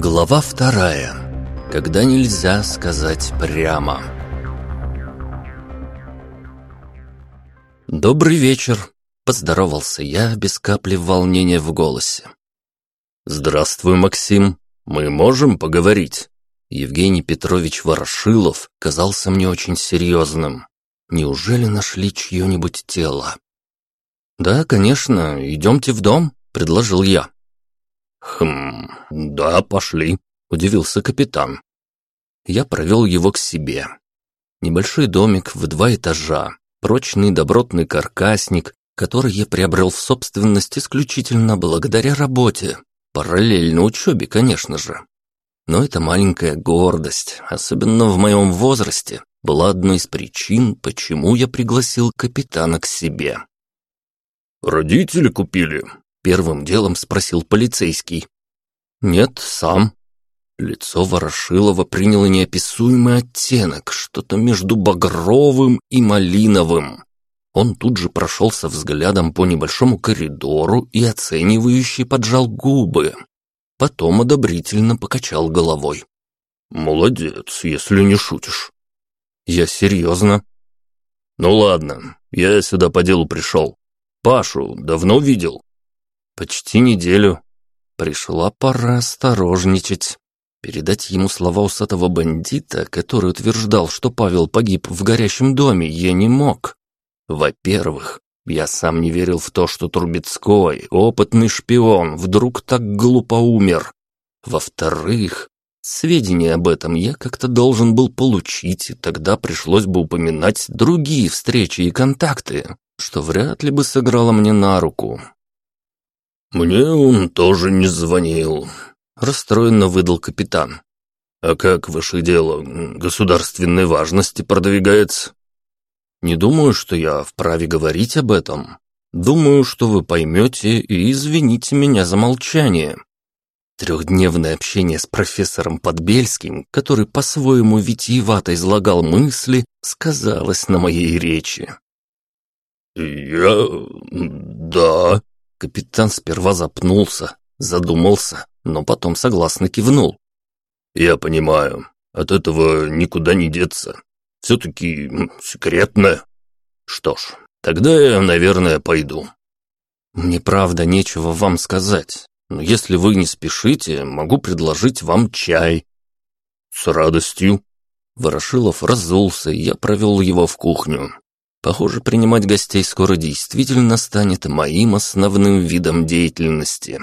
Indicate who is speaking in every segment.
Speaker 1: Глава вторая. Когда нельзя сказать прямо. «Добрый вечер», — поздоровался я без капли волнения в голосе. «Здравствуй, Максим. Мы можем поговорить?» Евгений Петрович Ворошилов казался мне очень серьезным. Неужели нашли чье-нибудь тело? «Да, конечно, идемте в дом», — предложил я. «Хм, да, пошли», — удивился капитан. Я провел его к себе. Небольшой домик в два этажа, прочный добротный каркасник, который я приобрел в собственность исключительно благодаря работе, параллельно учебе, конечно же. Но эта маленькая гордость, особенно в моем возрасте, была одной из причин, почему я пригласил капитана к себе. «Родители купили?» Первым делом спросил полицейский. «Нет, сам». Лицо Ворошилова приняло неописуемый оттенок, что-то между багровым и малиновым. Он тут же прошелся взглядом по небольшому коридору и оценивающе поджал губы. Потом одобрительно покачал головой. «Молодец, если не шутишь». «Я серьезно». «Ну ладно, я сюда по делу пришел. Пашу давно видел?» Почти неделю. Пришла пора осторожничать. Передать ему слова усатого бандита, который утверждал, что Павел погиб в горящем доме, я не мог. Во-первых, я сам не верил в то, что Трубецкой, опытный шпион, вдруг так глупо умер. Во-вторых, сведения об этом я как-то должен был получить, и тогда пришлось бы упоминать другие встречи и контакты, что вряд ли бы сыграло мне на руку. «Мне он тоже не звонил», — расстроенно выдал капитан. «А как ваше дело государственной важности продвигается?» «Не думаю, что я вправе говорить об этом. Думаю, что вы поймете и извините меня за молчание». Трехдневное общение с профессором Подбельским, который по-своему витиевато излагал мысли, сказалось на моей речи. «Я... да», Капитан сперва запнулся, задумался, но потом согласно кивнул. «Я понимаю, от этого никуда не деться. Все-таки секретно. Что ж, тогда я, наверное, пойду». «Мне правда нечего вам сказать, но если вы не спешите, могу предложить вам чай». «С радостью». Ворошилов разулся, и я провел его в кухню. Похоже, принимать гостей скоро действительно станет моим основным видом деятельности.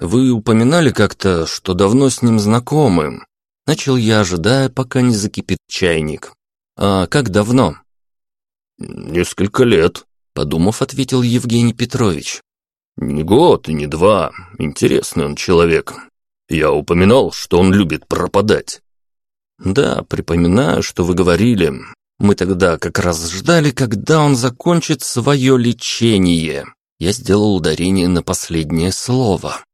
Speaker 1: Вы упоминали как-то, что давно с ним знакомы. Начал я, ожидая, пока не закипит чайник. А как давно? Несколько лет, подумав, ответил Евгений Петрович. Не год и не два. Интересный он человек. Я упоминал, что он любит пропадать. Да, припоминаю, что вы говорили. Мы тогда как раз ждали, когда он закончит свое лечение. Я сделал ударение на последнее слово.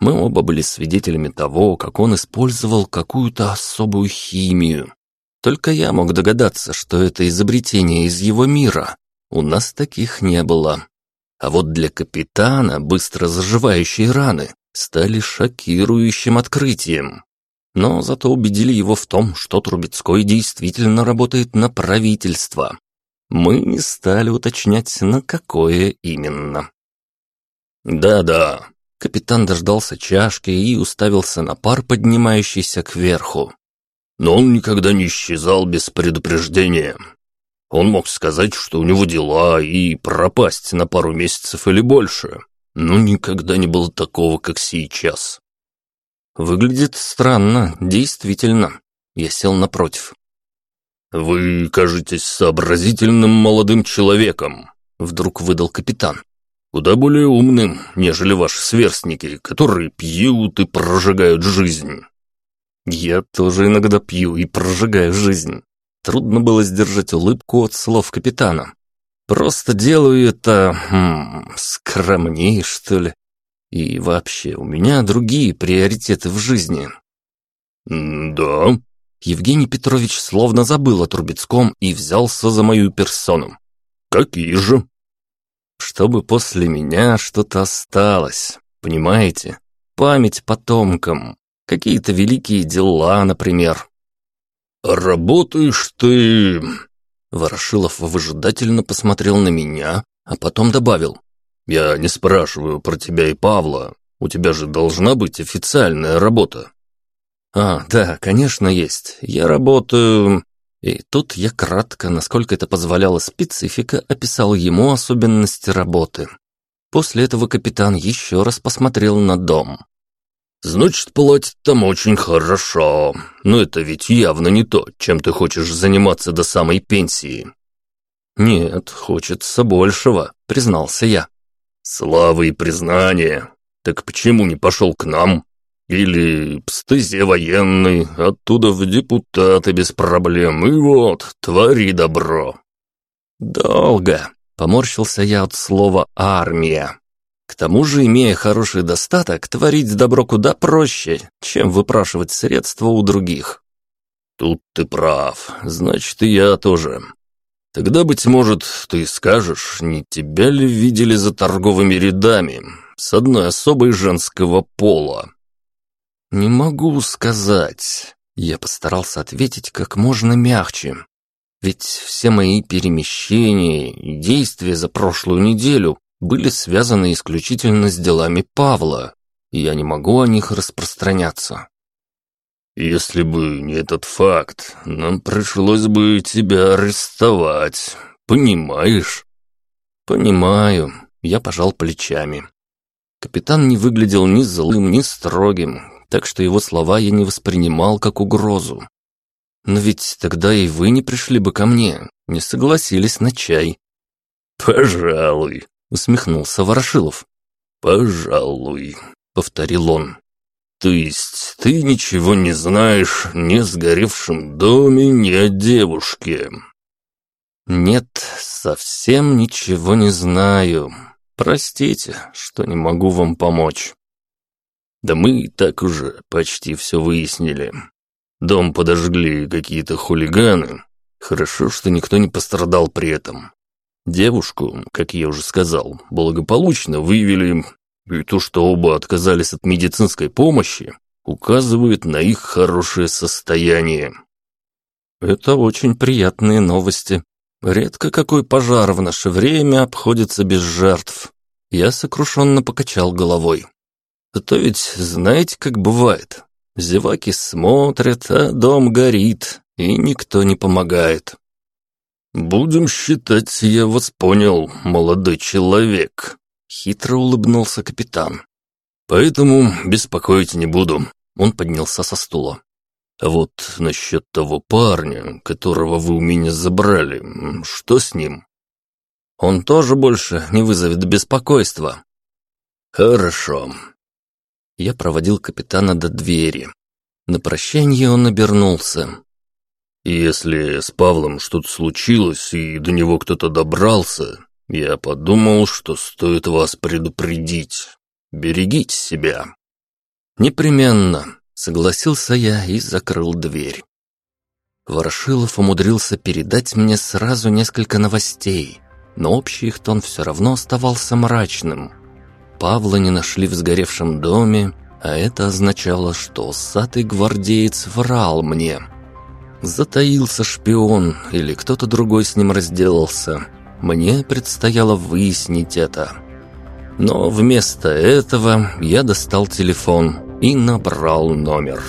Speaker 1: Мы оба были свидетелями того, как он использовал какую-то особую химию. Только я мог догадаться, что это изобретение из его мира. У нас таких не было. А вот для капитана быстро заживающие раны стали шокирующим открытием но зато убедили его в том, что Трубецкой действительно работает на правительство. Мы не стали уточнять, на какое именно. «Да-да», — капитан дождался чашки и уставился на пар, поднимающийся кверху. «Но он никогда не исчезал без предупреждения. Он мог сказать, что у него дела, и пропасть на пару месяцев или больше, но никогда не было такого, как сейчас. Выглядит странно, действительно. Я сел напротив. «Вы кажетесь сообразительным молодым человеком», — вдруг выдал капитан. «Куда более умным, нежели ваши сверстники, которые пьют и прожигают жизнь». «Я тоже иногда пью и прожигаю жизнь». Трудно было сдержать улыбку от слов капитана. «Просто делаю это... Хм, скромнее, что ли?» И вообще, у меня другие приоритеты в жизни. «Да?» Евгений Петрович словно забыл о Трубецком и взялся за мою персону. «Какие же?» «Чтобы после меня что-то осталось, понимаете? память потомкам. Какие-то великие дела, например.
Speaker 2: «Работаешь ты...»
Speaker 1: Ворошилов выжидательно посмотрел на меня, а потом добавил.
Speaker 2: «Я не спрашиваю про тебя и Павла. У тебя же должна быть официальная работа».
Speaker 1: «А, да, конечно, есть. Я работаю...» И тут я кратко, насколько это позволяла специфика, описал ему особенности работы. После этого капитан еще раз посмотрел на дом.
Speaker 2: «Значит, платят там очень хорошо. Но это ведь явно не то, чем ты хочешь заниматься до самой пенсии».
Speaker 1: «Нет, хочется большего», — признался я.
Speaker 2: «Славы и признания. Так почему не пошел к нам? Или в военный, оттуда в депутаты без проблем, и вот, твори добро».
Speaker 1: «Долго», — поморщился я от слова «армия». К тому же, имея хороший достаток, творить добро куда проще, чем выпрашивать средства у других.
Speaker 2: Тут ты прав, значит, и я тоже. Тогда, быть может, ты скажешь, не тебя ли видели за торговыми рядами с одной особой женского пола?
Speaker 1: Не могу сказать. Я постарался ответить как можно мягче. Ведь все мои перемещения и действия за прошлую неделю были связаны исключительно с делами Павла, я не могу о них распространяться.
Speaker 2: «Если бы не этот факт, нам пришлось бы тебя арестовать, понимаешь?»
Speaker 1: «Понимаю», — я пожал плечами. Капитан не выглядел ни злым, ни строгим, так что его слова я не воспринимал как угрозу. Но ведь тогда и вы не пришли бы ко мне, не согласились на чай.
Speaker 2: «Пожалуй»,
Speaker 1: усмехнулся Ворошилов.
Speaker 2: «Пожалуй», — повторил он. «То есть ты ничего не знаешь ни о сгоревшем доме, ни о девушке?»
Speaker 1: «Нет, совсем ничего не знаю. Простите, что не могу вам помочь».
Speaker 2: «Да мы так уже почти все выяснили. Дом подожгли какие-то хулиганы. Хорошо, что никто не пострадал при этом. Девушку, как я уже сказал, благополучно вывели, и то, что оба отказались от медицинской помощи, указывает на их хорошее состояние.
Speaker 1: Это очень приятные новости. Редко какой пожар в наше время обходится без жертв. Я сокрушенно покачал головой. А то ведь знаете, как бывает. Зеваки смотрят, а дом горит, и никто не помогает.
Speaker 2: «Будем считать, я вас понял, молодой человек», — хитро улыбнулся капитан. «Поэтому беспокоить не буду». Он поднялся со стула. «А вот насчет того парня, которого вы у меня забрали, что с ним?»
Speaker 1: «Он тоже больше не вызовет беспокойства».
Speaker 2: «Хорошо».
Speaker 1: Я проводил капитана до двери. На прощание он обернулся.
Speaker 2: Если с Павлом что-то случилось и до него кто-то добрался, я подумал, что стоит вас предупредить. Берегите себя».
Speaker 1: «Непременно», — согласился я и закрыл дверь. Ворошилов умудрился передать мне сразу несколько новостей, но общий их тон все равно оставался мрачным. Павла не нашли в сгоревшем доме, а это означало, что усатый гвардеец врал мне — Затаился шпион или кто-то другой с ним разделался. Мне предстояло выяснить это. Но вместо этого я достал телефон и набрал номер.